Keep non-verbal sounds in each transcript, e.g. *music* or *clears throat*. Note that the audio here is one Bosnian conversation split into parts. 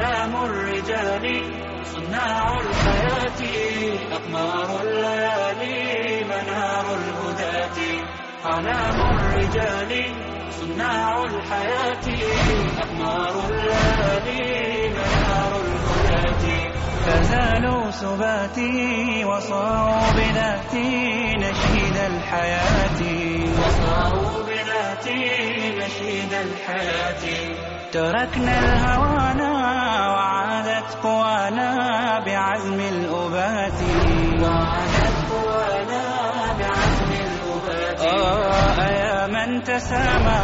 علام الرجال صناع الحياة أقمار الليالي منار الهداة. علام الرجال صناع الحياة أقمار الليالي منار الهداة. فزالوا سباتي وصاروا بذاتي نشيد الحياة. وصاروا بذاتي نشيد الحياة. تركنا الهوانا وعادت قوانا بعزم الأبات. وعادت قوانا بعزم الأبات. آه يا من تسامى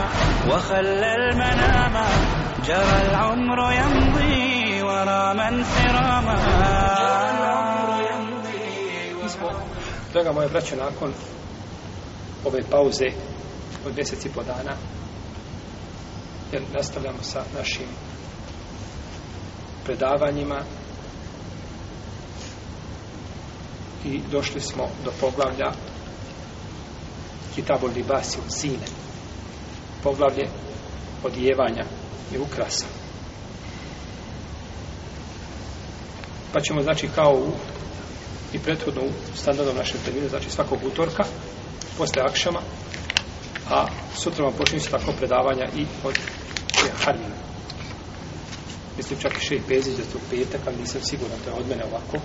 وخلى المنام. جرى العمر يمضي ورا من سراما جرى العمر يمضي ورا Draga moja braća, nakon ove pauze od mjeseci po dana, jer nastavljamo sa našim predavanjima i došli smo do poglavlja Kitabu Libasi u Zine poglavlje odjevanja i ukrasa. Pa ćemo znači kao u i prethodno u standardom našem terminu znači svakog utorka posle akšama a sutra vam počinju se tako predavanja i od Harmina. Mislim čak i Šej Pezić da to petak, ali nisam siguran, da je od mene ovako.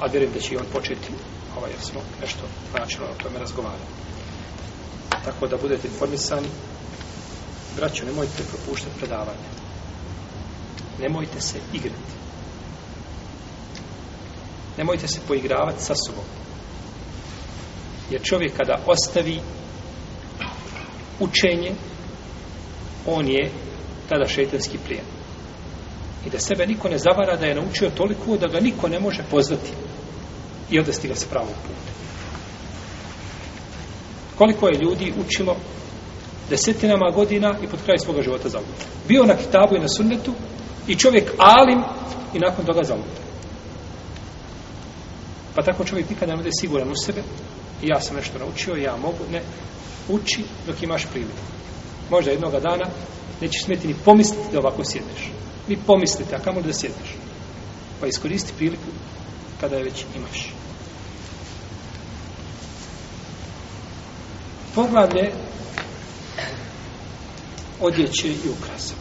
A vjerujem da će i on početi, ovaj, jer smo nešto načinno o tome razgovarali. Tako da budete informisani. Braćo, nemojte propuštati predavanje. Nemojte se igrati. Nemojte se poigravati sa sobom. Jer čovjek kada ostavi učenje, on je tada šeitanski plijen. I da sebe niko ne zavara da je naučio toliko da ga niko ne može pozvati i odvesti ga s pravog puta. Koliko je ljudi učilo desetinama godina i pod kraj svoga života zaluta. Bio na kitabu i na sunnetu i čovjek alim i nakon toga zaluta. Pa tako čovjek nikada ne bude siguran u sebe i ja sam nešto naučio, ja mogu, ne, uči dok imaš priliku. Možda jednoga dana nećeš smjeti ni pomisliti da ovako sjedneš. Ni pomisliti, a kamo da sjedneš. Pa iskoristi priliku kada je već imaš. Poglavlje odjeće i ukrasa.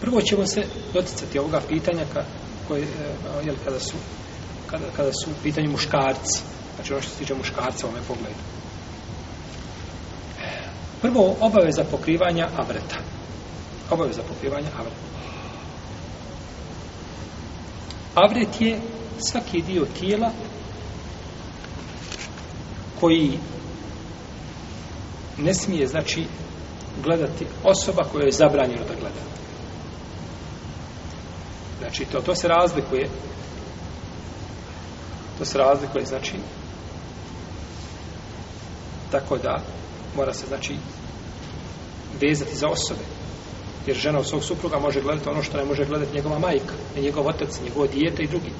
Prvo ćemo se doticati ovoga pitanja ka, koje, e, jel, kada su kada, kada su u pitanju muškarci. Znači ono što se tiče muškarca u ovome pogledu. Prvo, obaveza pokrivanja avreta. Obaveza pokrivanja avreta. Avret je svaki dio tijela koji ne smije, znači, gledati osoba koja je zabranjeno da gleda. Znači, to, to se razlikuje to se razlikuje, znači tako da mora se, znači vezati za osobe. Jer žena u svog supruga može gledati ono što ne može gledati njegova majka i njegov otac, njegovo dijete i drugi.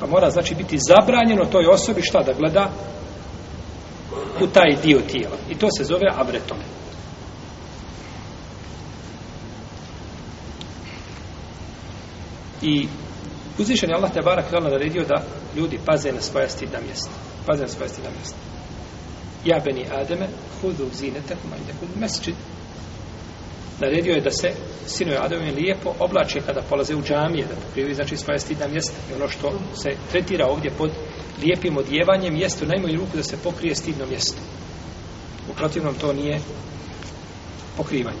Pa mora znači biti zabranjeno toj osobi šta da gleda u taj dio tijela. I to se zove avretom i uzvišen je Allah te barak naredio da ljudi paze na svoja stidna mjesta. Paze na svoja stidna mjesta ja beni Ademe hudu zinete majnekun mesčid naredio je da se sinovi Ademe lijepo oblače kada polaze u džamije da pokrivaju znači svoje stidna mjesta. I ono što se tretira ovdje pod lijepim odjevanjem jeste u najmanju ruku da se pokrije stidno mjesto. U protivnom to nije pokrivanje.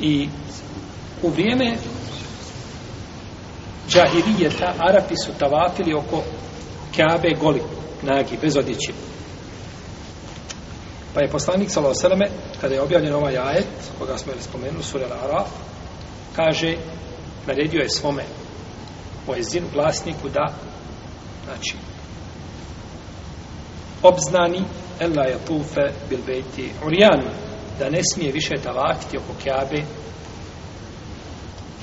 I u vrijeme džahirijeta Arapi su tavafili oko Kabe goli, nagi, bez odjeće. Pa je poslanik s.a.v. kada je objavljen ovaj ajet, koga smo je spomenuli, sura Al-Araf, kaže, naredio je svome poezinu, glasniku, da znači obznani Ella je tufe bil bejti urijanu, da ne smije više tavakti oko Kabe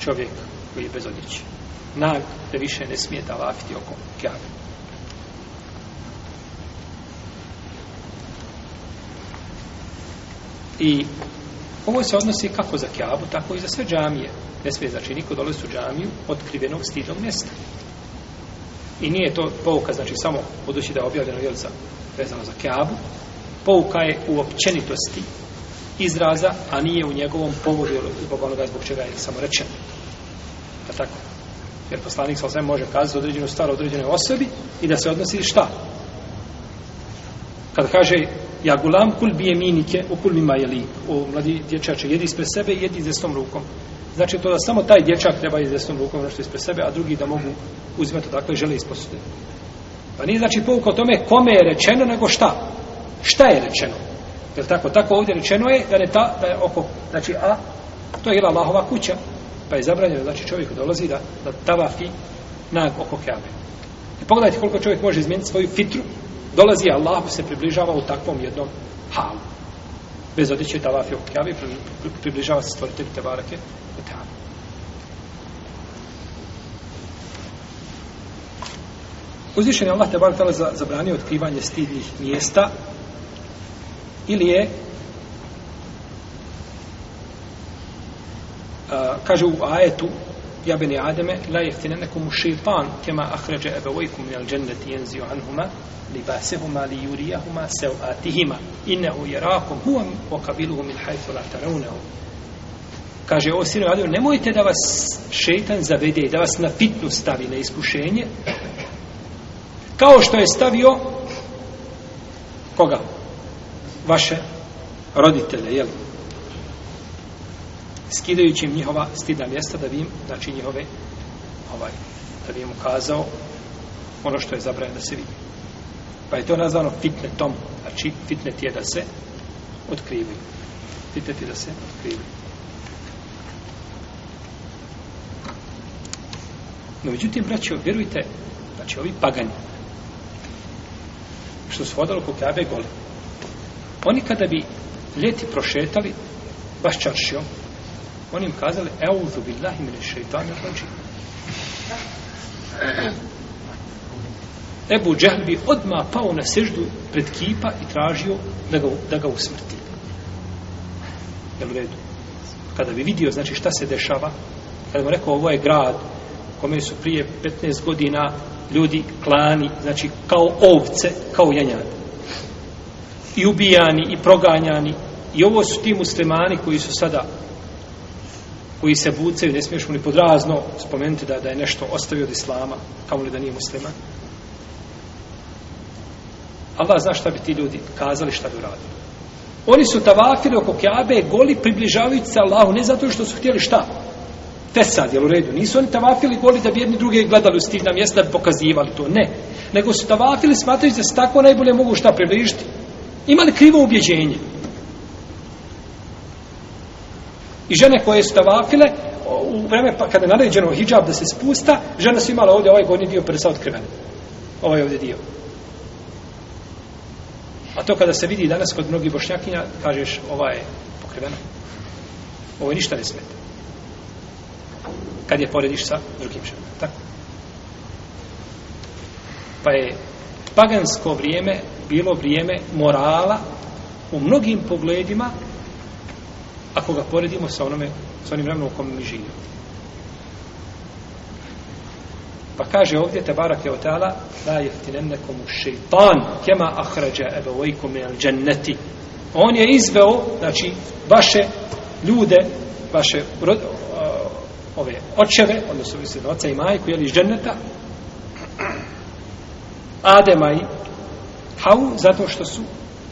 čovjek koji je bez odjeće. Nag da više ne smije tavakti oko Kabe. I ovo se odnosi kako za Kjabu, tako i za sve džamije. Ne sve, znači niko dolazi su džamiju otkrivenog stidnog mjesta. I nije to pouka, znači samo budući da je objavljeno jel, za, vezano za Kjabu, pouka je u općenitosti izraza, a nije u njegovom povodu zbog onoga zbog čega je samo rečeno. Pa tako. Jer poslanik sa osvijem može kazati određenu stvar određenoj osobi i da se odnosi šta? Kada kaže ja gulam kul bije minike u kul mima jeli. O mladi dječače jedi ispred sebe i jedi s desnom rukom. Znači to da samo taj dječak treba jedi s desnom rukom ono što ispred sebe a drugi da mogu uzimati odakle žele isposude pa nije znači pouka o tome kome je rečeno nego šta? Šta je rečeno? Jer tako? Tako ovdje rečeno je da ne ta da je oko znači a to je Allahova kuća pa je zabranjeno znači čovjek dolazi da da tavafi nag oko Kabe. I pogledajte koliko čovjek može izmijeniti svoju fitru dolazi Allahu se približava u takvom jednom halu. Bez odjeće tavaf i kjavi, približava se stvoritelj Tebarake u teamu. Uzvišen je Allah Tebarak Tala zabranio otkrivanje stidnih mjesta ili je a, kaže u ajetu ja beni Ademe la jeftinenekum šeitan kema ahređe ebevojkum min al dženneti jenzio anhuma libasehuma li yurijahuma sev'atihima innehu jerakum huam wa kabiluhu min hajthu la tarawnahu kaže ovo sinu radio nemojte da vas šeitan zavede da vas na fitnu stavi na iskušenje. Kao što je stavio koga? Vaše roditelje jel? Skidajući im njihova stidna mjesta da bi im znači njihove ovaj da bi im ukazao ono što je zabranjeno da se vidi Pa je to nazvano fitnetom. Znači, fitnet je da se otkrivaju. Fitnet je da se otkrivaju. No, međutim, braćo, vjerujte, znači, ovi pagani, što su hodali oko Kabe goli, oni kada bi ljeti prošetali, baš čaršio, oni im kazali, euzu billahi mene šeitanja rođi. Ebu Džehl bi odma pao na seždu pred kipa i tražio da ga, da ga usmrti. Jel u redu? Kada bi vidio, znači, šta se dešava, kada mu rekao, ovo je grad kome su prije 15 godina ljudi klani, znači, kao ovce, kao janjani. I ubijani, i proganjani. I ovo su ti muslimani koji su sada koji se bucaju, ne smiješ mu ni podrazno spomenuti da, da je nešto ostavio od islama, kao li da nije musliman. Allah zna šta bi ti ljudi kazali šta bi uradili. Oni su tavafili oko Kjabe goli približavajući se Allahu, ne zato što su htjeli šta? Te sad, jel u redu? Nisu oni tavafili goli da bi jedni druge gledali u stivna mjesta da bi pokazivali to, ne. Nego su tavafili smatrajući da se tako najbolje mogu šta približiti. Imali krivo ubjeđenje. I žene koje su tavafile, u vreme pa kada je naređeno hijab da se spusta, žena su imala ovdje ovaj gornji dio prsa otkriven. Ovaj ovdje dio. A to kada se vidi danas kod mnogih bošnjakinja, kažeš, ova je pokrivena. Ovo je ništa ne smeta. Kad je porediš sa drugim ženama. Tako. Pa je pagansko vrijeme bilo vrijeme morala u mnogim pogledima ako ga poredimo sa onome sa onim vremenom u kom mi živimo. Pa kaže ovdje Tebarak je otala la jeftinennekom u šeitan kema ahrađa ebevojkom il dženneti. On je izveo, znači, vaše ljude, vaše rod, ove očeve, odnosno mislim, oca i majku, jeli iz dženneta, Adema i Havu, zato što su,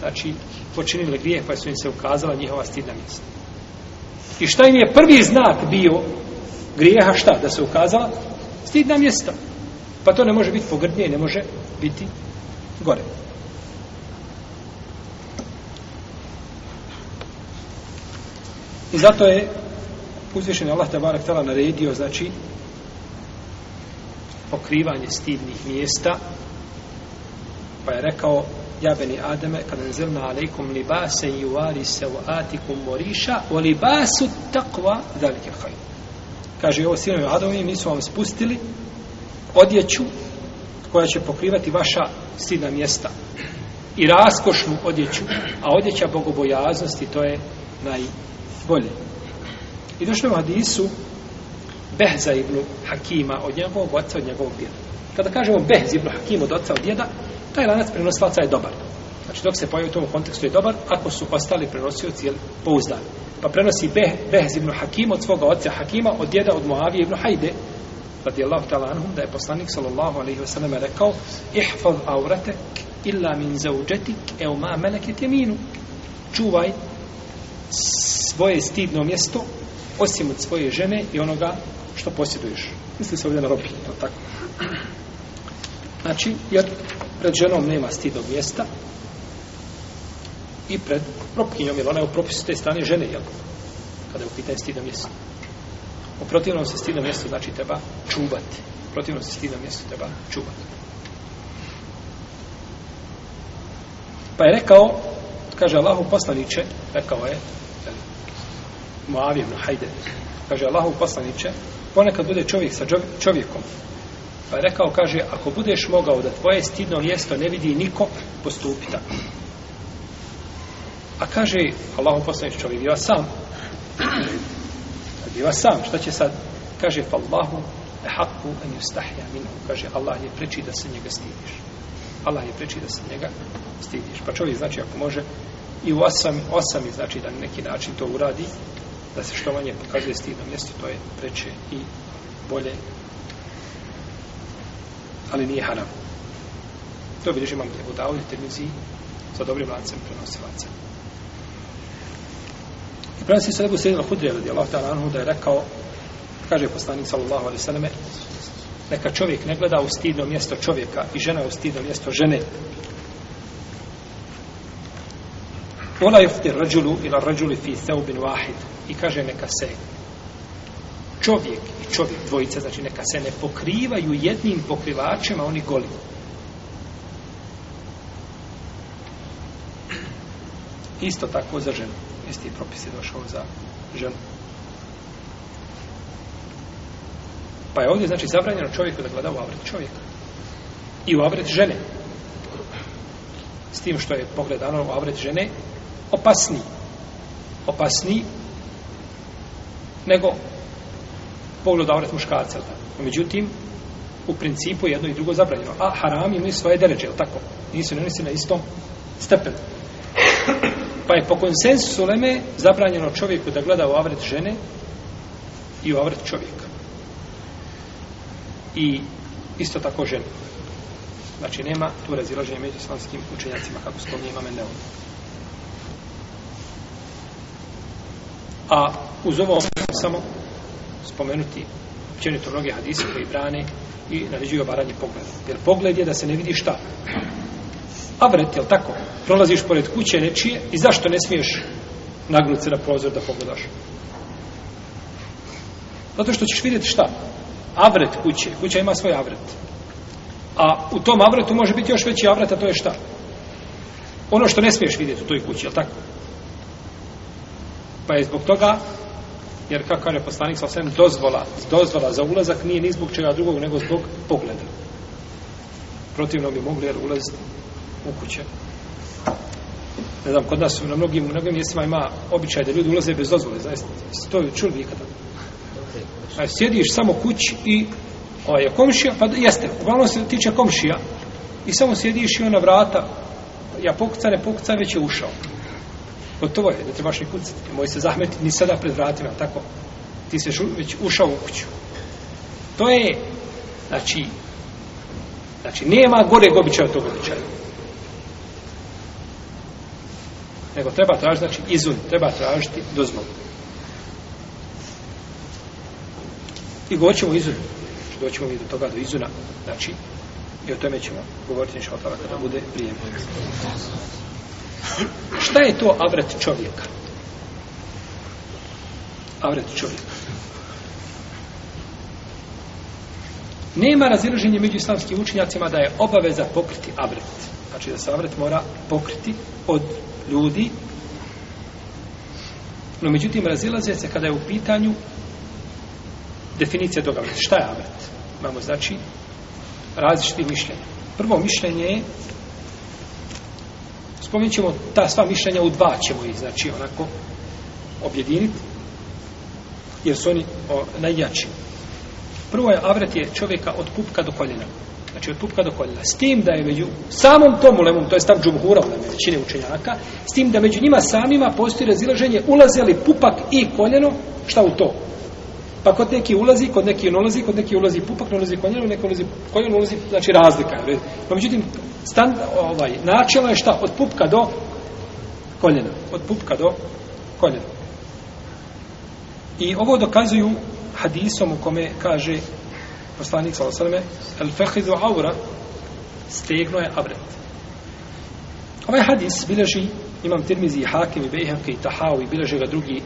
znači, počinili grije, pa su im se ukazala njihova stidna mjesta. I šta im je prvi znak bio grijeha, šta? Da se ukazala stidna mjesta. Pa to ne može biti pogrdnije, ne može biti gore. I zato je uzvišen Allah tabarak tala naredio, znači, pokrivanje stidnih mjesta, pa je rekao, ja beni Ademe, kada ne zelna alejkum libase i uvari se u atikum moriša, o libasu takva dalike hajde kaže ovo sinovi Adomi, mi su vam spustili odjeću koja će pokrivati vaša stidna mjesta. i raskošnu odjeću, a odjeća bogobojaznosti to je najbolje. I došlo u hadisu Behza ibn Hakima od njegovog oca, od njegovog djeda. Kada kažemo Behz ibn Hakim od oca, od djeda, taj lanac prenosilaca je dobar. Znači, dok se pojavi u tom kontekstu je dobar, ako su ostali prenosioci jel, pouzdani. Pa prenosi Beh, Behz ibn Hakim od svoga oca Hakima, od djeda od Moavije ibn Hajde, radijallahu ta'ala anhum, da je poslanik sallallahu alaihi wasallam rekao ihfaz auratek illa min zauđetik ev ma meleket jeminu. Čuvaj svoje stidno mjesto osim od svoje žene i onoga što posjeduješ. Misli se ovdje na robi, to tako. Znači, jer pred ženom nema stidnog mjesta i pred propkinjom, jer ona je u propisu te strane žene, jel? Kada je u pitanju stidno mjesto. U protivnom se stidno mjesto znači treba čuvati. U protivnom se stidno mjesto treba čuvati. Pa je rekao, kaže Allahu poslaniće, rekao je, Moavije na Hajde, kaže Allahu poslaniće, ponekad bude čovjek sa čovjekom, pa je rekao, kaže, ako budeš mogao da tvoje stidno mjesto ne vidi niko, postupi tako. A kaže, Allahu poslanič čovjek, biva sam, *clears throat* biva sam, šta će sad? Kaže, fallahu ehaku en justahja minhu, kaže, Allah je preči da se njega stidiš. Allah je preči da se njega stidiš. Pa čovjek, znači, ako može, i u osam, osam znači da na neki način to uradi, da se što manje pokazuje stidno mjesto, to je preče i bolje. Ali nije haram. To vidiš imam Ebu Dawud i Tirmizi sa dobrim lancem prenosilaca. I prenosi se Ebu Sredina Hudrija radi Allah ta'ala anhu da je rekao kaže poslanik sallallahu alaihi sallame neka čovjek ne gleda u stidno mjesto čovjeka i žena u stidno mjesto žene Ola juftir rađulu ila rađuli fi theubin wahid i kaže neka se čovjek i čovjek dvojica, znači neka se ne pokrivaju jednim pokrivačem, a oni goli. Isto tako za ženu. Isti propis je došao za ženu. Pa je ovdje, znači, zabranjeno čovjeku da gleda u avret čovjeka. I u avret žene. S tim što je pogledano u avret žene, opasniji. Opasniji nego pogled avret muškarca. Međutim, u principu jedno i drugo zabranjeno. A haram imaju svoje deređe, je tako? Nisu ne na istom stepenu. Pa je po konsensusu Leme zabranjeno čovjeku da gleda u avret žene i u avret čovjeka. I isto tako žene. Znači, nema tu razilaženje među islamskim učenjacima, kako spominje imam Endeon. A uz ovo samo spomenuti općenito mnoge hadise koji brane i naređuju obaranje pogleda. Jer pogled je da se ne vidi šta. A vret, jel tako? Prolaziš pored kuće nečije i zašto ne smiješ nagnuti se na prozor da pogledaš? Zato što ćeš vidjeti šta? Avret kuće. Kuća ima svoj avret. A u tom avretu može biti još veći avret, a to je šta? Ono što ne smiješ vidjeti u toj kući, jel tako? Pa je zbog toga, jer kako je poslanik sa svem, dozvola, dozvola za ulazak nije ni zbog čega drugog, nego zbog pogleda. Protivno bi mogli jer ulaziti u kuće. Ne znam, kod nas na mnogim, mnogim mjestima ima običaj da ljudi ulaze bez dozvole, zaista. To je čuli nikada. A sjediš samo kući i ovaj, komšija, pa jeste, uglavnom se tiče komšija i samo sjediš i ona vrata, ja pokuca, ne pokuca, već je ušao. Gotovo je, ne trebaš ni kucati. Moj se zahmeti ni sada pred vratima, tako. Ti se šu, već ušao u kuću. To je, znači, znači, nema gore običaja od tog običaja. Nego treba tražiti, znači, izun, treba tražiti dozvolu. I goćemo izun. Znači, Doćemo mi do toga, do izuna. Znači, i o tome ćemo govoriti inša kada bude prijem. Šta je to avret čovjeka? Avret čovjeka. Nema razilaženja među islamskim učenjacima da je obaveza pokriti avret. Znači da se avret mora pokriti od ljudi. No međutim razilaze se kada je u pitanju definicija toga avreta. Šta je avret? Imamo znači različiti mišljenje. Prvo mišljenje je spomenut ćemo ta sva mišljenja u dva ćemo ih, znači, onako, objediniti, jer su oni o, najjači. Prvo je avret je čovjeka od pupka do koljena. Znači od pupka do koljena. S tim da je među samom tom ulemom, to je stav džumhura uleme, većine učenjaka, s tim da među njima samima postoji razilaženje ulaze li pupak i koljeno, šta u to? Pa kod neki ulazi, kod neki ne ulazi, kod neki ulazi pupak, ne ulazi koljeno, neko ulazi koljeno, ulazi, znači razlika. Pa međutim, stand, ovaj, načelo je šta? Od pupka do koljena. Od pupka do koljena. I ovo dokazuju hadisom u kome kaže poslanik sallallahu alejhi el fehidu aura stegno je abret. Ovaj hadis bileži imam Tirmizi i Hakim i Bejhaqi i Tahawi bileže ga drugi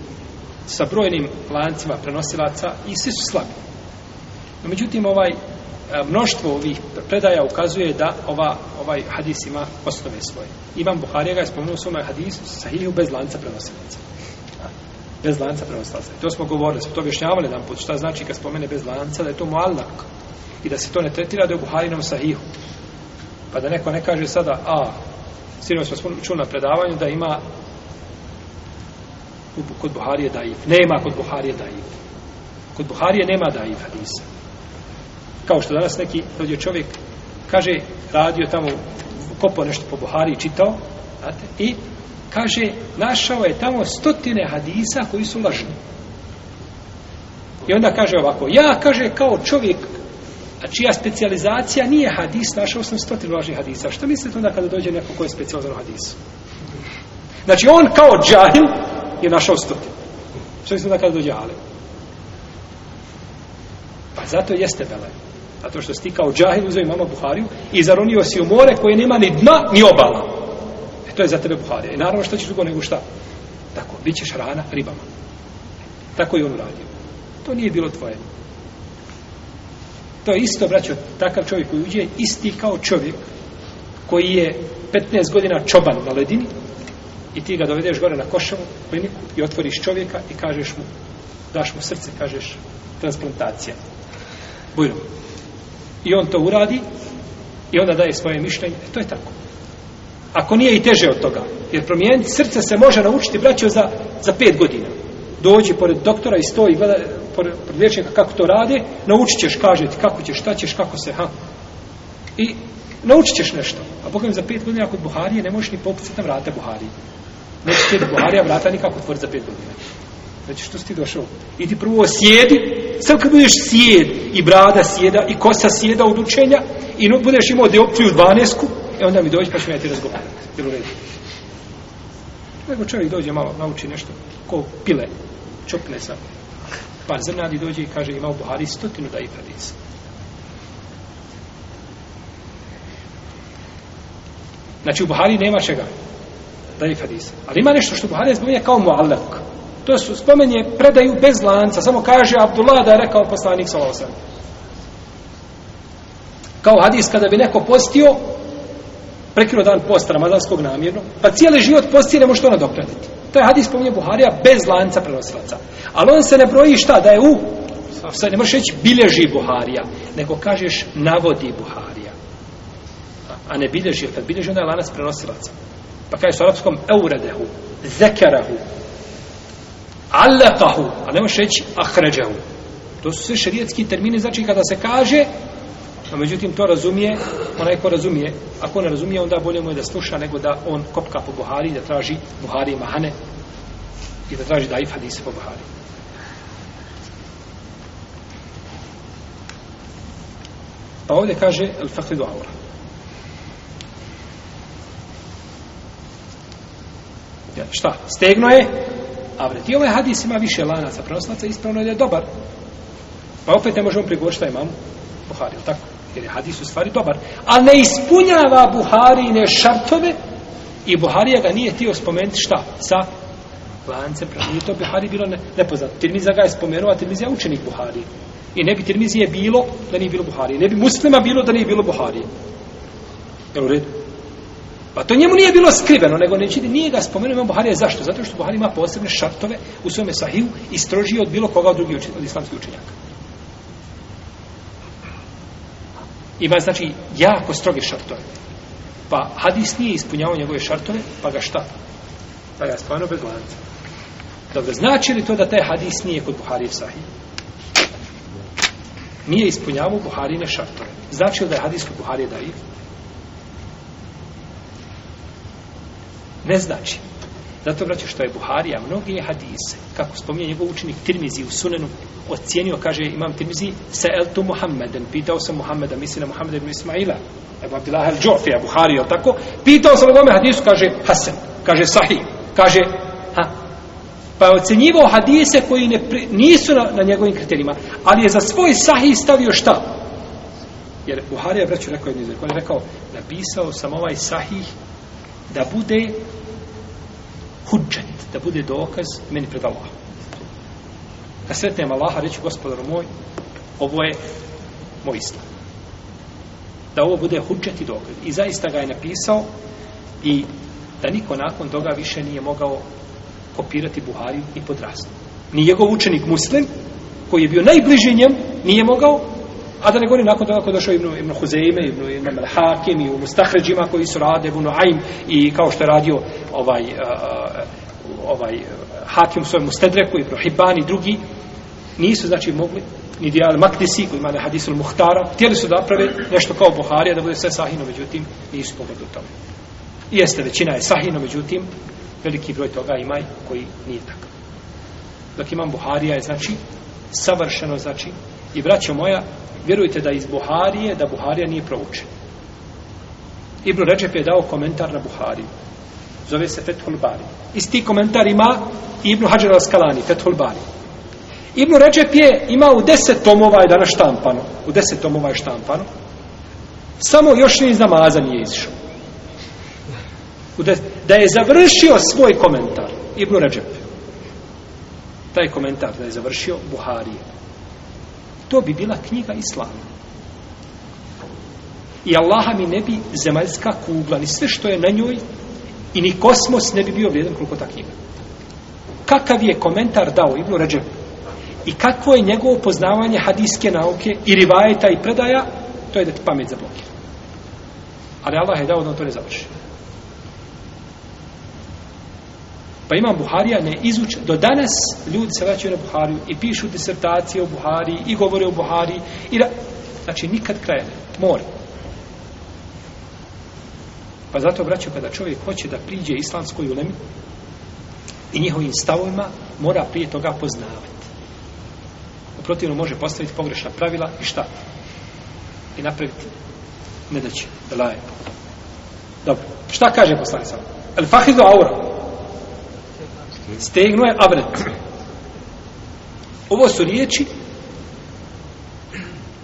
sa brojnim lancima prenosilaca i svi su slabi. No, međutim, ovaj e, mnoštvo ovih predaja ukazuje da ova, ovaj hadis ima osnove svoje. Imam Buharija ga je spomenuo svome hadisu sahihu bez lanca prenosilaca. Bez lanca prenosilaca. To smo govorili, smo to objašnjavali jedan put, šta znači kad spomene bez lanca, da je to muallak i da se to ne tretira da je u Buharinom sahihu. Pa da neko ne kaže sada, a, sinoć smo čuli na predavanju da ima kod Buharije daif. Nema kod Buharije daif. Kod Buharije nema daif hadisa. Kao što danas neki dođe čovjek, kaže, radio tamo, kopao nešto po Buhariji, čitao, znate, i kaže, našao je tamo stotine hadisa koji su lažni. I onda kaže ovako, ja, kaže, kao čovjek, a čija specializacija nije hadis, našao sam stotinu lažnih hadisa. Što mislite onda kada dođe neko ko je specializan u hadisu? Znači, on kao džahil je našao stotinu. Što se da kada dođe alim? Pa zato jeste belaj. Zato što si ti kao džahil uzeo imama Buhariju i zaronio si u more koje nema ni dna, ni obala. E to je za tebe Buharija. I naravno što ćeš drugo nego šta? Tako, bit ćeš rana ribama. Tako je on uradio. To nije bilo tvoje. To je isto, braćo, takav čovjek koji uđe, isti kao čovjek koji je 15 godina čoban na ledini i ti ga dovedeš gore na košavu kliniku i otvoriš čovjeka i kažeš mu, daš mu srce, kažeš transplantacija. Bujno. I on to uradi i onda daje svoje mišljenje. E, to je tako. Ako nije i teže od toga. Jer promijeniti srce se može naučiti, braćo, za, za pet godina. Dođi pored doktora i stoji i gleda pored, pored liječnika kako to rade, naučit ćeš, kaže ti kako ćeš, šta ćeš, kako se, ha. I naučit ćeš nešto. A Bogam za pet godina kod Buharije ne možeš ni popucati na vrata Buharije. Neće ti Buharija vrata nikako otvoriti za pet godina. Znači što si ti došao? I ti prvo sjedi, sad kad budeš sjed i brada sjeda i kosa sjeda od učenja i no, budeš imao dioptriju dvanesku, e onda mi dođi pa ću ja ti razgovarati. Jel u redu? Nego čovjek dođe malo, nauči nešto, ko pile, čopne sa par zrnadi dođe i kaže ima u Buhari stotinu da i hadisa. Znači u Buhari nema čega taj hadis. hadisa. Ali ima nešto što Buhari spominje kao muallak. To su spomenje predaju bez lanca. Samo kaže Abdullah da je rekao poslanik sa osam. Kao hadis kada bi neko postio prekinuo dan posta ramazanskog namjerno, pa cijeli život posti ne može to nadoknaditi. To je hadis spominje Buharija bez lanca prenosilaca. Ali on se ne broji šta, da je u, sad ne možeš reći bilježi Buharija, nego kažeš navodi Buharija. A ne bilježi, kad bilježi onda je lanac prenosilaca. Pa kaže s arapskom euredehu, zekerahu, allakahu, a ne možeš reći ahređahu. To su sve šarijetski termini, znači kada se kaže a međutim, to razumije, onaj ko razumije, ako ne razumije, onda bolje mu je da sluša nego da on kopka po Buhari, da traži Buhari i Mahane i da traži daif hadise po Buhari. Pa ovdje kaže El Fakhidu Aura. Ja, šta? Stegno je Avret. I ovaj hadis ima više lanaca prenoslaca, ispravno je da je dobar. Pa opet ne možemo prigovoriti šta imamo Buhari, tako? jer je hadis u stvari dobar, ali ne ispunjava Buharine šartove i Buharija ga nije htio spomenuti šta? Sa lancem, nije to Buhari bilo ne, nepoznato. Tirmiza ga je spomenuo, a Tirmiza je učenik Buhari. I ne bi Tirmizije bilo da nije bilo Buhari. Ne bi muslima bilo da nije bilo Buhari. Jel u redu? Pa to njemu nije bilo skriveno, nego neći, nije ga spomenuo imam Buharija. Zašto? Zato što Buhari ima posebne šartove u svome sahiju i strožije od bilo koga od drugih učenjaka, od islamskih učenjaka. ima znači jako stroge šartove. Pa hadis nije ispunjavao njegove šartove, pa ga šta? Pa ga je spojeno bez lanca. Dobro, znači li to da taj hadis nije kod Buharije sahih? Nije ispunjavao Buharine šartove. Znači li da je hadis kod Buharije daif? Ne znači. Zato, braće, što je Buharija mnoge hadise, kako spominje njegov učenik Tirmizi u Sunenu, ocijenio, kaže imam Tirmizi, se el tu Muhammeden, pitao sam Muhammeda, misli na Muhammeda ibn Ismaila, Ebu Abdillah el Džofija, Buharija, tako? Pitao sam ovome hadisu, kaže Hasan, kaže Sahih, kaže, ha, pa je ocenjivao hadise koji ne, pri- nisu na, na njegovim kriterijima, ali je za svoj Sahih stavio šta? Jer Buharija, braću, rekao jednu izreku, on je rekao, napisao sam ovaj Sahih da bude hudžet, da bude dokaz meni pred Allahom. Kad sretnem Allaha, reći gospodaru moj, ovo je moj islam. Da ovo bude hudžet i dokaz. I zaista ga je napisao i da niko nakon toga više nije mogao kopirati Buhariju i podrasti. Ni njegov učenik muslim, koji je bio najbliži njem, nije mogao, a da ne govorim nakon toga kod došao Ibn, Ibn Huzeime, Ibn, Ibn Al-Hakim i u Mustahređima koji su rade, Ibn Aim i kao što je radio ovaj, uh, ovaj Hakim u svojem Mustedreku, Ibn Hibban i drugi, nisu znači mogli ni Dijal Makdisi koji ima na hadisul Muhtara, htjeli su da naprave nešto kao Buharija, da bude sve sahino, međutim, nisu mogli u tome. I jeste, većina je sahino, međutim, veliki broj toga ima koji nije takav. Dok imam Buharija je, znači, savršeno, znači, i braćo moja, vjerujte da iz Buharije, da Buharija nije proučen. Ibn Ređep je dao komentar na Buhariju. Zove se Fethul Bari. Isti komentar ima Ibn Hajar al-Skalani, Fethul Bari. Ibn Ređep je imao u deset tomova je danas štampano. U deset tomova je štampano. Samo još ni iz namaza nije izišao. U da je završio svoj komentar, Ibn Ređep, taj komentar da je završio Buharije, to bi bila knjiga Islama. I Allaha mi ne bi zemaljska kugla, ni sve što je na njoj, i ni kosmos ne bi bio vrijedan koliko ta knjiga. Kakav je komentar dao Ibn Ređep i kakvo je njegovo poznavanje hadijske nauke i rivajeta i predaja, to je da ti pamet zablokira. Ali Allah je dao da on to ne završi. Pa imam Buharija ne izuče. Do danas ljudi se vraćaju na Buhariju i pišu disertacije o Buhariji i govore o Buhariji. I ra... znači nikad kraja ne. Mora. Pa zato vraćaju kada čovjek hoće da priđe islamskoj ulemi i njihovim stavovima mora prije toga poznavati. U protivnom može postaviti pogrešna pravila i šta? I napraviti ne da će, da laje. Dobro. Šta kaže poslanik sam? El fahidu aura. Stegnuo je abret. Ovo su riječi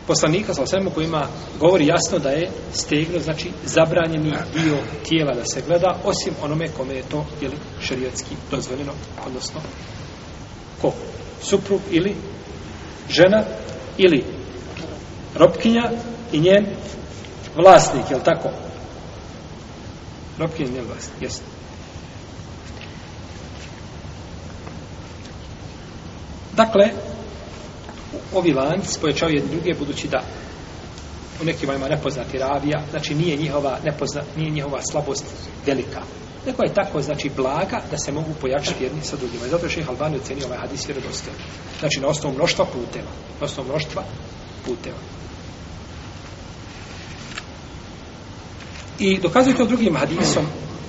poslanika sa svemu kojima govori jasno da je stegno znači zabranjeni dio tijela da se gleda osim onome kome je to ili šerijatski dozvoljeno odnosno ko? Suprug ili žena ili robkinja i njen vlasnik, je li tako? Robkinja i njen vlasnik, jeste. Dakle, ovi lanci pojačavaju jedne druge budući da u nekima ima nepoznati ravija, znači nije njihova, nepozna, nije njihova slabost velika. Neko je tako, znači, blaga da se mogu pojačati jedni sa drugima. I zato je šeha Albani ocenio ovaj hadis vjerodostojno. Znači, na osnovu mnoštva puteva. Na osnovu mnoštva puteva. I dokazuje to drugim hadisom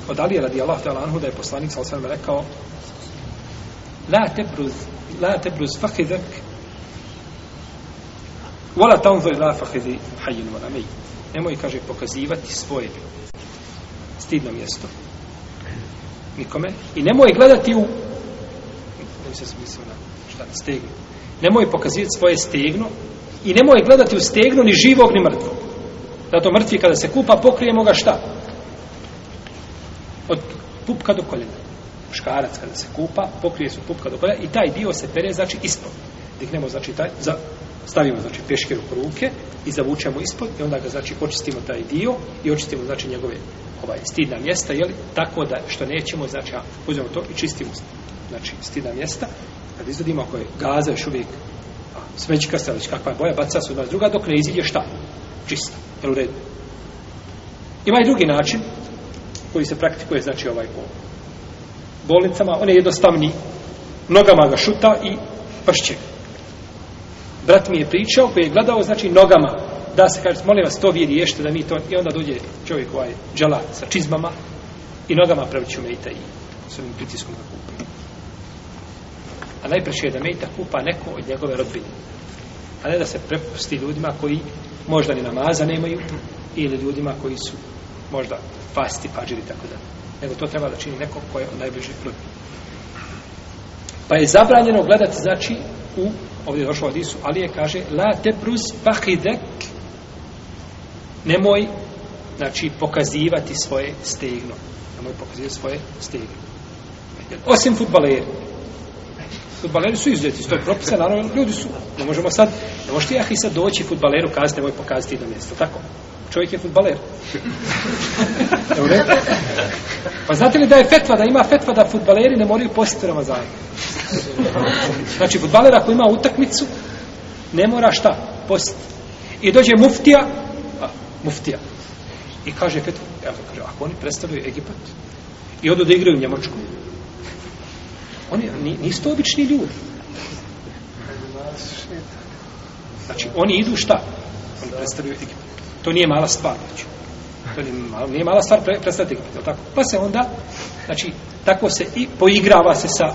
od Ali radijallahu ta'ala anhu da je poslanik sallallahu alejhi ve sellem rekao la tebruz la tebruz fahidak, wala tanzur la fahidi hajin wala mejit. nemoj kaže pokazivati svoje. Stidno mjesto. Nikome. I nemoj gledati u ne se smisao na šta stegno nemoj pokazivati svoje stegno i nemoj gledati u stegno ni živog ni mrtvog. Zato mrtvi kada se kupa pokrijemo ga šta? Od pupka do koljena muškarac kada se kupa pokrije se pupka do koljena i taj dio se pere znači ispod. Dignemo znači taj za stavimo znači peškir u ruke i zavučemo ispod i onda ga znači očistimo taj dio i očistimo znači njegove ovaj stidna mjesta je tako da što nećemo znači a, uzmemo to i čistimo znači stidna mjesta. Kad izvadimo ako je gaza još uvijek svećka, stavljić kakva je boja baca se od nas druga dok ne iziđe šta? Čista. Je u redu? Ima i drugi način koji se praktikuje, znači ovaj po bolnicama, on je jednostavni, nogama ga šuta i pršće. Brat mi je pričao, koji je gledao, znači nogama, da se kaže, molim vas, to vi riješite, da mi to, i onda dođe čovjek ovaj džela sa čizmama i nogama praviću mejta i s ovim pritiskom ga kupi. A najpreće je da mejta kupa neko od njegove rodbine. A ne da se prepusti ljudima koji možda ni namaza nemaju ili ljudima koji su možda fasti, pađiri, tako dalje. Nego to treba da čini neko ko je najbliži najbližih. Pa je zabranjeno gledati, znači, u, ovdje je došlo od Isu, ali je kaže, la tebruz pahidek, nemoj, znači, pokazivati svoje stegno. Nemoj pokazivati svoje stegno. Osim futbaleri. Futbaleri su izuzeti, iz tog propisa, naravno, ljudi su, ne možemo sad, ne možete jah i sad doći futbaleru, kazati, nemoj pokazati do mjesta, tako? Čovjek je futbaler. Evo ne? Pa znate li da je fetva, da ima fetva da futbaleri ne moraju postiti Ramazan? Znači, futbaler ako ima utakmicu, ne mora šta? Postiti. I dođe muftija, a, muftija, i kaže fetvu, evo kaže, ako oni predstavljaju Egipat i odu da igraju Njemačku, oni nisu to obični ljudi. Znači, oni idu šta? Oni predstavljaju Egipat. To nije mala stvar, znači. To nije mala, nije mala stvar pre, prestati ga, tako? Pa se onda, znači, tako se i poigrava se sa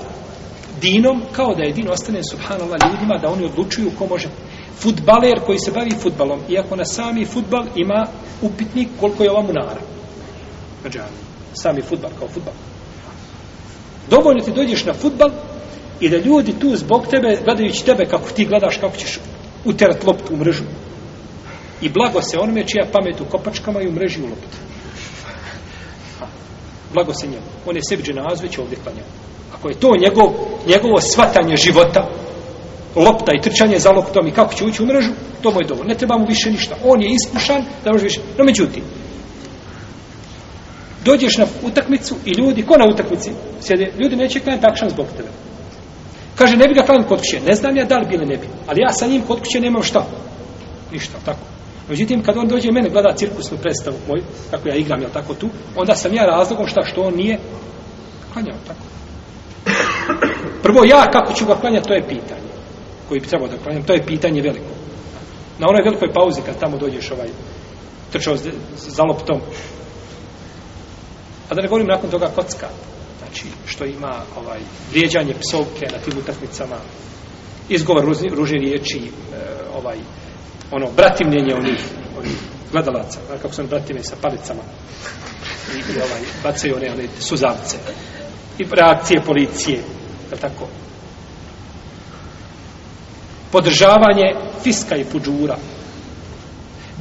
dinom, kao da je din ostane, subhanallah, ljudima, da oni odlučuju ko može. Futbaler koji se bavi futbalom, iako na sami futbal ima upitnik koliko je ova munara. Znači, sami futbal, kao futbal. Dovoljno ti dođeš na futbal i da ljudi tu zbog tebe, gledajući tebe kako ti gledaš, kako ćeš uterat loptu u mrežu. I blago se onome čija pamet u kopačkama i u mreži u loptu. Blago se njemu. On je sebi dženazu već ovdje klanjao. Ako je to njegov, njegovo svatanje života, lopta i trčanje za loptom i kako će ući u mrežu, to mu je dovoljno. Ne treba mu više ništa. On je iskušan da može više. No međutim, dođeš na utakmicu i ljudi, ko na utakmici sjede, ljudi neće klanjati takšan zbog tebe. Kaže, ne bi ga klanjati kod kuće. Ne znam ja da li bi ili ne bi. Ali ja sa njim kod kuće nemam šta. Ništa, tako. Međutim, kad on dođe mene gleda cirkusnu predstavu moju, kako ja igram, jel tako tu, onda sam ja razlogom šta što on nije klanjao, tako. Prvo ja kako ću ga klanjati, to je pitanje. Koji bi trebao da klanjam, to je pitanje veliko. Na onoj velikoj pauzi kad tamo dođeš ovaj trčao za loptom. A da ne govorim nakon toga kocka. Znači, što ima ovaj vrijeđanje psovke na tim utakmicama, izgovor ružni, riječi, e, ovaj, ono, bratimljenje onih, onih gledalaca, kako sam bratimljen sa palicama i, i ovaj, bacaju one, one suzavce i reakcije policije, je tako? Podržavanje fiska i puđura.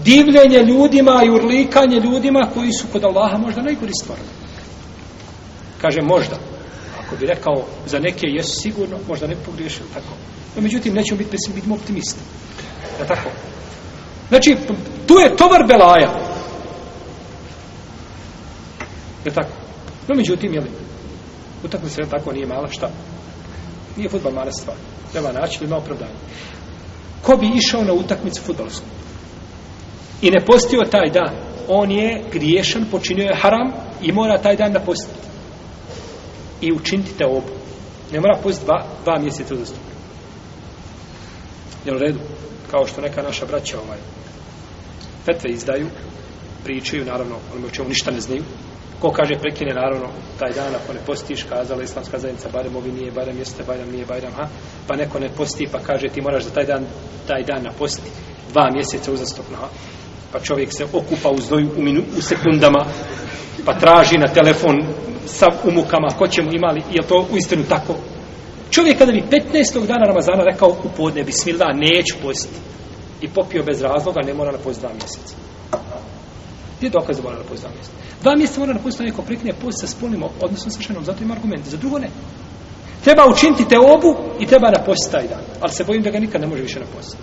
Divljenje ljudima i urlikanje ljudima koji su kod Allaha možda najgori stvarno. Kaže možda. Ako bi rekao za neke jesu sigurno, možda ne pogriješili tako. No, međutim, nećemo biti pesim, biti optimisti. Je tako? Znači, tu je tovar belaja. Je tako? No, međutim, je li? Utakmica je tako, nije mala, šta? Nije futbal mala stvar. Treba naći ima opravdanje. Ko bi išao na utakmicu futbolsku i ne postio taj dan, on je griješan, počinio je haram i mora taj dan da posti. I učiniti te obu. Ne mora postiti dva, dva mjeseca uzastupno. Jel u redu? Kao što neka naša braća ovaj petve izdaju, pričaju, naravno, onome o čemu ništa ne znaju, ko kaže prekine naravno taj dan ako ne postiš kazala islamska zajednica barem ovi nije barem jeste barem nije barem ha? Pa neko ne posti pa kaže ti moraš za taj dan taj dan na posti, dva mjeseca uzastopno ha? Pa čovjek se okupa u zdoju u, minu, u sekundama pa traži na telefon sa umukama ko će mu imali je to u istinu tako? Čovjek kada bi 15. dana Ramazana rekao u podne bismillah neću postiti i popio bez razloga ne mora napostiti dva mjeseca Gdje je dokaz da mora napustiti dva mjeseca? Dva mjeseca mora napustiti neko prekine post sa spolnim odnosom sa ženom, zato ima argument. Za drugo ne. Treba učiniti te obu i treba napustiti taj dan. Ali se bojim da ga nikad ne može više na post.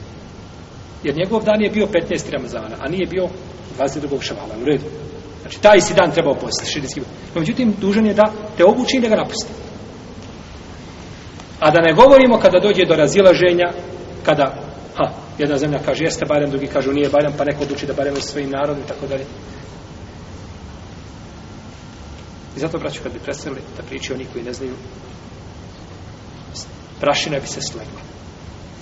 Jer njegov dan je bio 15. Ramazana, a nije bio 22. šavala. U redu. Znači, taj si dan trebao postiti. Širijski. No, međutim, dužan je da te obu učini da ga napusti. A da ne govorimo kada dođe do razilaženja, kada ha, jedna zemlja kaže jeste barem, drugi kažu nije barem, pa neko odluči da barem sa svojim narodom i tako dalje. I zato, braću, kad bi predstavili da priče oni koji ne znaju, prašina bi se slegla.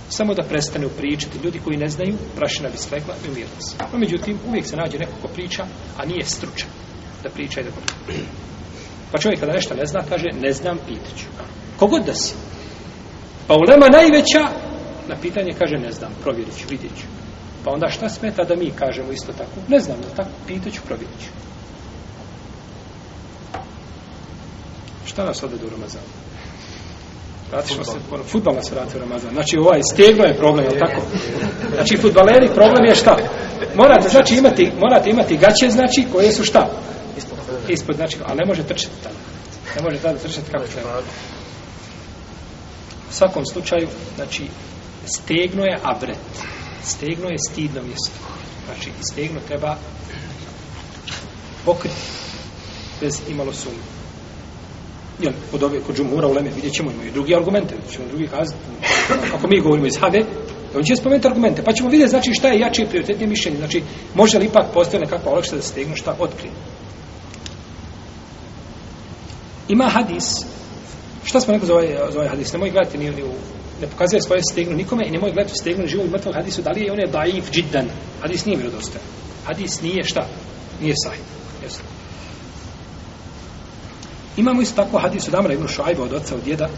Samo da prestane pričati ljudi koji ne znaju, prašina bi slegla i umirla se. No, međutim, uvijek se nađe neko ko priča, a nije stručan da priča i da govori. Pa čovjek kada nešto ne zna, kaže, ne znam, pitaću. Kogod da si. Pa ulema najveća, na pitanje kaže, ne znam, provjerit ću, vidjet ću. Pa onda šta smeta da mi kažemo isto tako? Ne znam, da tako, pitaću, provjerit ću. Šta nas ode do Ramazana? Vratišmo se, futbal nas vrati u Ramazan. Znači, ovaj stegno je problem, je tako? Znači, futbaleri, problem je šta? Morate, znači, imati, morate imati gaće, znači, koje su šta? Ispod, znači, ali ne može trčati tada. Ne može tada trčati kako treba. U svakom slučaju, znači, stegno je abret. Stegno je stidno mjesto. Znači, stegno treba pokriti bez imalo sumnje. Jel, kod ove, kod džumura u Leme, vidjet ćemo, imaju drugi argumente, vidjet ćemo drugi kazati. Kako mi govorimo iz Hade, on će spomenuti argumente, pa ćemo vidjeti, znači, šta je jače i prioritetnije mišljenje. Znači, može li ipak postoje nekakva olakšta da stegnu šta otkrije. Ima hadis, šta smo neko za ovaj, za ovaj hadis, nemoj gledati ni, ni u, ne pokazuje svoje stegno nikome i nemoj gledati stegno živog i mrtvog hadisu, da li je on je daif džiddan. Hadis nije vjerodostojan. Hadis nije šta? Nije sahih. Jesu. Imamo isto tako hadis od Amra ibn Šuajba od oca od djeda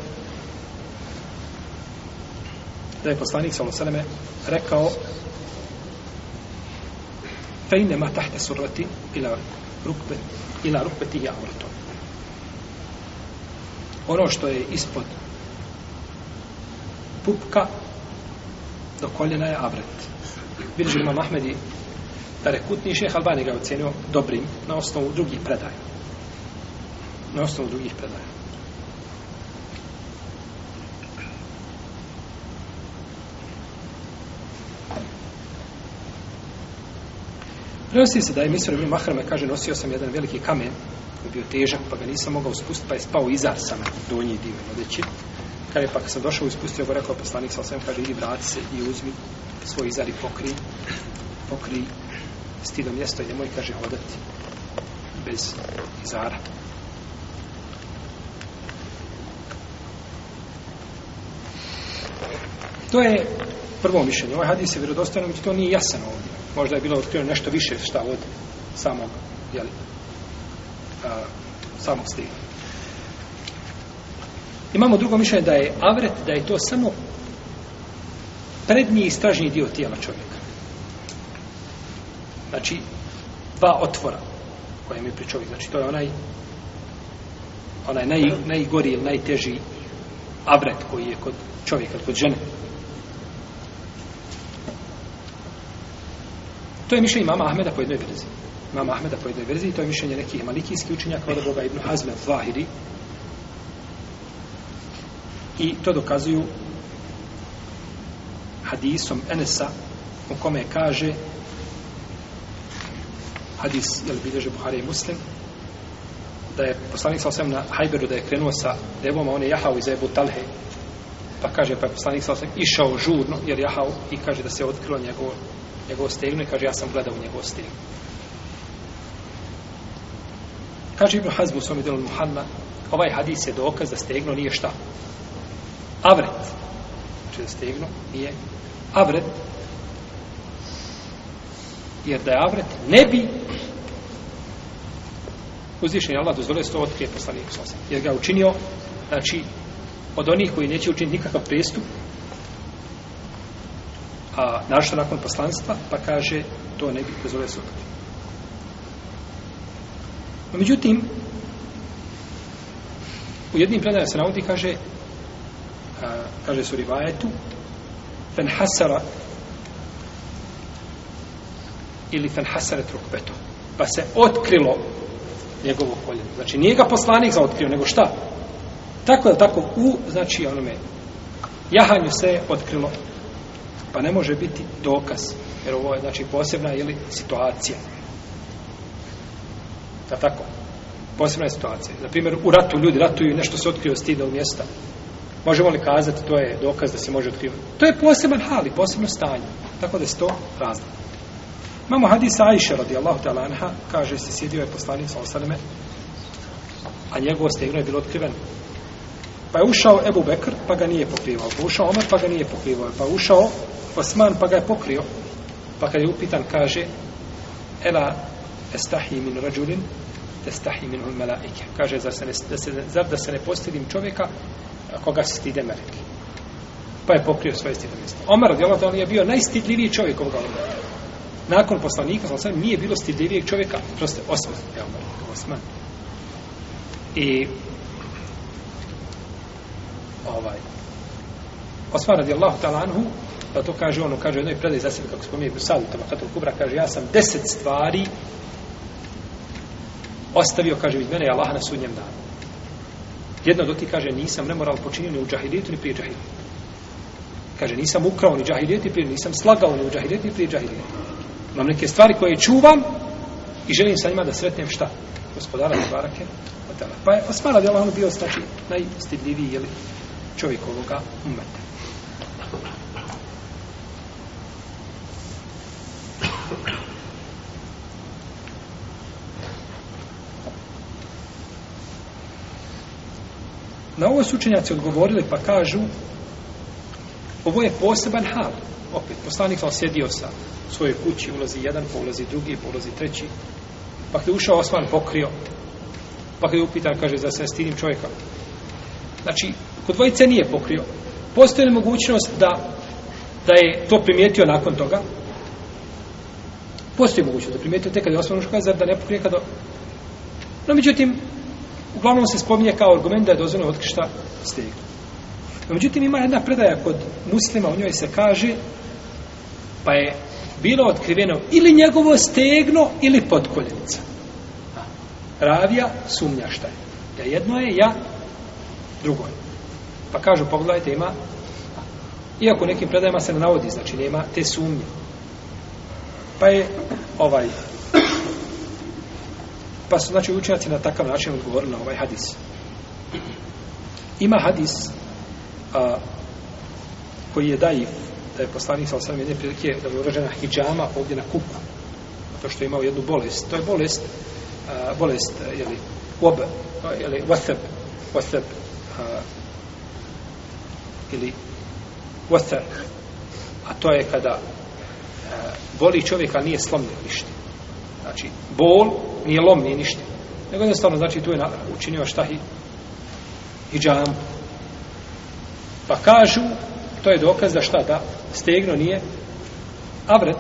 da je poslanik sallallahu alejhi rekao fejne ma tahta surrati ila rukbe ila rukbeti ya urto ono što je ispod pupka do koljena je avret bilježi imam Ahmedi da rekutni šeh Albani ga ocenio dobrim na osnovu drugih predaja na osnovu drugih predaja. Prenosi se da je Misor ibn Mahrame, kaže, nosio sam jedan veliki kamen, koji je bio težak, pa ga nisam mogao spustiti, pa je spao izar sam donji dio odeći. Kada je pa kad sam došao i spustio ga, rekao poslanik, sa osvijem, kaže, idi vrati se i uzmi svoj izar i pokri, pokri stidom mjesto i nemoj, kaže, hodati bez izara. To je prvo mišljenje. Ovaj hadis je vjerodostojno, to nije jasan ovdje. Možda je bilo otkriveno nešto više šta od samog, jeli, a, samog stiga. Imamo drugo mišljenje da je avret, da je to samo prednji i stražnji dio tijela čovjeka. Znači, dva otvora koje mi pri čovjek. Znači, to je onaj onaj naj, najgori ili najteži avret koji je kod čovjeka, kod žene. To je mišljenje mama Ahmeda po jednoj verziji. Mama Ahmeda po jednoj verziji, to je mišljenje nekih malikijskih učenjaka od Boga Ibn Hazme Zahiri. I to dokazuju hadisom Enesa u kome kaže hadis, jel bilježe Buhari i Muslim, da je poslanik sa osvijem na Hajberu da je krenuo sa devom, a on je jahao iz Ebu Talhe, pa kaže, pa je poslanik sa osvijem išao žurno, jer jahao i kaže da se otkrilo njegovo njegovo stegno i kaže ja sam gledao njegovo stegno. Kaže Ibn Hazm u svom delu Muhamma, ovaj hadis je dokaz da stegno nije šta? Avret. Znači da stegno nije avret. Jer da je avret ne bi uzvišen je Allah dozvolio se to otkrije poslanik sasvim. Jer ga učinio, znači, od onih koji neće učiniti nikakav pristup, a našto nakon poslanstva, pa kaže, to ne bi dozvolio se otkrije. No, međutim, u jednim predajama se navodi, kaže, a, kaže su rivajetu, fen hasara ili fen hasare trukbeto. Pa se otkrilo njegovo koljeno. Znači, nije ga poslanik za otkrio, nego šta? Tako je tako, u, znači, onome, jahanju se otkrilo pa ne može biti dokaz jer ovo je znači posebna ili situacija da tako posebna je situacija na primjer u ratu ljudi ratuju i nešto se otkrio stida u mjesta možemo li kazati to je dokaz da se može otkrivati to je poseban hal i posebno stanje tako da se to razli imamo hadis Aisha radijallahu ta'ala anha kaže se sjedio je poslanik sa osaleme a njegovo stegno je bilo otkriveno. Pa je ušao Ebu Bekr, pa ga nije pokrivao. Pa ušao Omer, pa ga nije pokrivao. Pa ušao Osman, pa ga je pokrio. Pa kad je upitan, kaže, Ela estahi min rađulin, estahi min un melaike. Kaže, zar, se ne, da se, zar da se ne postidim čovjeka, koga se stide meleki. Pa je pokrio svoje stidno mjesto. Omar radijalahu ta'ala, je bio najstidljiviji čovjek ovoga umeta. Nakon poslanika, sam nije bilo stidljivijeg čovjeka, proste, Osman, je Omar, Osman. I ovaj Osman radijallahu ta'ala anhu pa to kaže ono, kaže jednoj predaj za sebe kako spominje Busadu, tamo Kubra kaže ja sam deset stvari ostavio, kaže iz mene Allah na sudnjem danu. Jedno do ti kaže nisam nemoral počinio ni u džahilijetu ni prije džahilijetu. Kaže nisam ukrao ni džahilijetu ni prije nisam slagao ni u džahilijetu ni prije džahilijetu. Imam neke stvari koje čuvam i želim sa njima da sretnem šta? Gospodara Barake pa je Osman radijallahu bio znači najstidljiviji jeli, čovjek ovoga umeta. Na ovo su učenjaci odgovorili pa kažu ovo je poseban hal. Opet, poslanik sam sjedio sa svojoj kući, ulazi jedan, pa ulazi drugi, pa ulazi treći. Pa kada je ušao Osman pokrio, pa kada je upitan, kaže, za se stidim čovjeka. Znači, kod dvojice nije pokrio. Postoji li mogućnost da, da je to primijetio nakon toga? Postoji mogućnost da primijetio te kada je Osman ušao, zar da ne pokrije kada... No, međutim, uglavnom se spominje kao argument da je dozvoljeno otkriti šta stegnu. No, međutim, ima jedna predaja kod muslima, u njoj se kaže, pa je bilo otkriveno ili njegovo stegno ili potkoljenica. Ravija sumnja šta je. Da jedno je, ja drugo je. Pa kažu, pa pogledajte, ima, iako nekim predajama se ne navodi, znači nema te sumnje. Pa je ovaj, pa su znači učenjaci na takav način odgovorili na ovaj hadis. Ima hadis a, koji je daif, da je poslanik sa osam jedne prilike da je uražena hijjama ovdje na kuku, to što je imao jednu bolest. To je bolest, a, bolest, jeli, ob, jeli, wasab, wasab, a, ili wasab, a to je kada a, boli čovjeka, nije slomljen ništa. Znači, bol nije lom, nije ništa. Nego jednostavno, znači, tu je na, učinio šta hi, hijjam. Pa kažu, to je dokaz da šta, da stegno nije avret.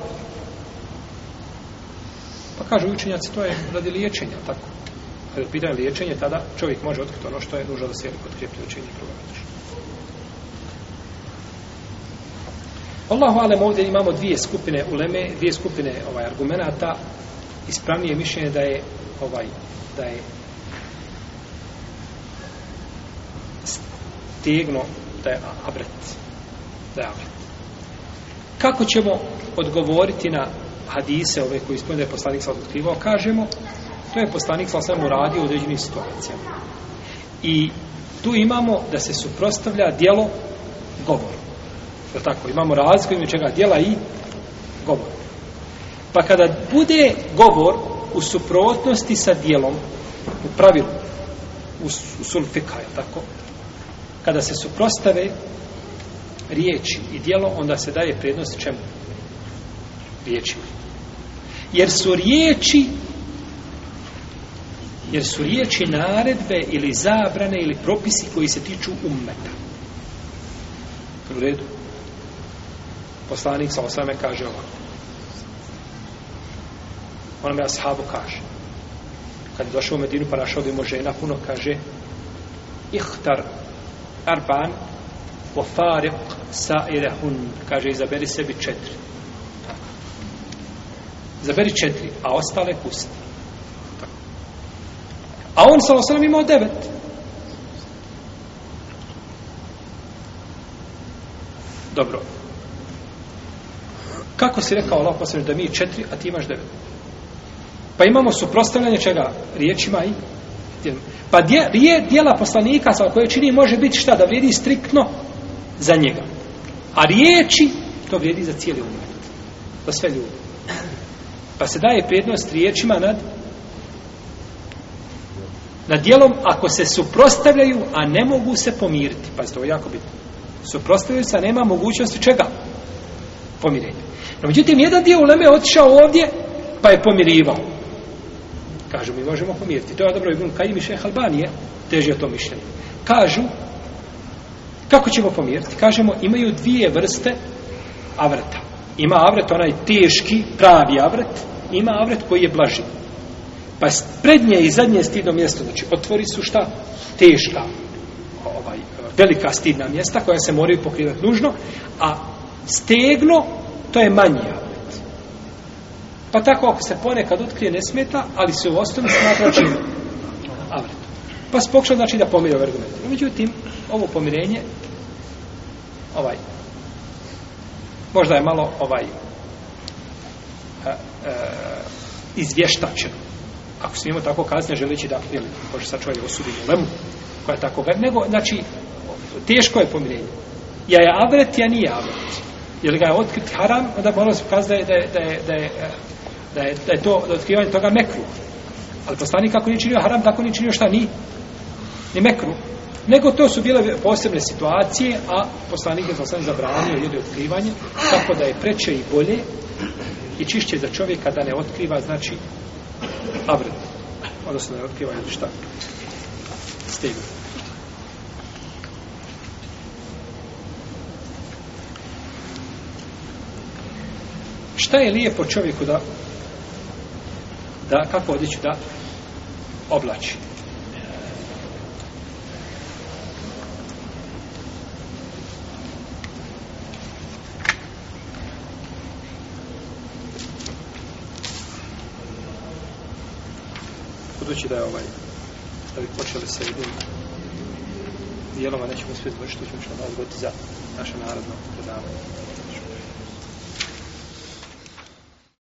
Pa kažu učenjaci, to je radi liječenja, tako. Kada je pitanje liječenje, tada čovjek može otkriti ono što je nužno da se je potkrijepi liječenje i problematično. Allahu alem ovdje imamo dvije skupine uleme, dvije skupine ovaj argumenata ispravnije mišljenje da je ovaj da je stegno da je abret da je abret. Kako ćemo odgovoriti na hadise ove koji ispunje da je poslanik sa otkrivao kažemo to je poslanik sa samo radio u određenim situacijama. I tu imamo da se suprostavlja dijelo govor je tako? Imamo razliku između čega? Dijela i govora. Pa kada bude govor u suprotnosti sa dijelom, u pravilu, u, u sulfika, je tako? Kada se suprostave riječi i dijelo, onda se daje prednost čemu? Riječima. Jer su riječi jer su riječi naredbe ili zabrane ili propisi koji se tiču ummeta. U redu. Poslanik sa osame kaže ovako onome ashabu kaže. Kad je došao u Medinu pa našao bi mu žena puno, kaže ihtar arban wa fariq sa'irehun kaže izaberi sebi četiri. izaberi četiri, a ostale pusti. A on sa osam imao devet. Dobro. Kako si rekao Allah posljedno da mi četiri, a ti imaš devet? Pa imamo suprostavljanje čega? Riječima i djelima. Pa dje, rije, dijela poslanika sa koje čini može biti šta? Da vrijedi striktno za njega. A riječi, to vrijedi za cijeli umet. Za sve ljude. Pa se daje prednost riječima nad na dijelom ako se suprostavljaju, a ne mogu se pomiriti. Pazite, ovo je jako bitno. Suprostavljaju se, a nema mogućnosti čega? Pomirenja. No, međutim, jedan dio uleme je otišao ovdje, pa je pomirivao. Kažu, mi možemo pomiriti. To je dobro, Ibn Kajim i Šeha Albanije teži o tom mišljenju. Kažu, kako ćemo pomiriti? Kažemo, imaju dvije vrste avrata. Ima avret, onaj teški, pravi avret, ima avret koji je blaži. Pa prednje i zadnje stidno mjesto, znači otvori su šta? Teška, ovaj, velika stidna mjesta koja se moraju pokrivati nužno, a stegno, to je manji avret. Pa tako ako se ponekad otkrije ne smeta, ali se u osnovi smatra čim avret. Pa se pokušao znači da pomire ovaj argument. Međutim, ovo pomirenje ovaj možda je malo ovaj a, a, izvještačeno ako smijemo tako kazne želeći da ili, Bože, sad čovjek osudi lemu koja je tako nego znači teško je pomirenje ja je avret ja nije avret jer ga je otkrit haram onda moramo se kazati da je, da je, da je, da je, da je to da otkrivanje toga mekru. Ali poslanik kako nije činio haram tako nije činio šta ni? Ni mekru. Nego to su bile posebne situacije, a poslanik je poslanik zabranio ili otkrivanje, tako da je preče i bolje i čišće za čovjeka da ne otkriva, znači, avred, odnosno ne otkriva ili šta, stegu. Šta je lijepo čovjeku da da, kako odjeću da oblači? budući da je ovaj da bi počeli sa jednim dijeloma nećemo sve završiti, ćemo što da odgoditi za naše narodno predavanje.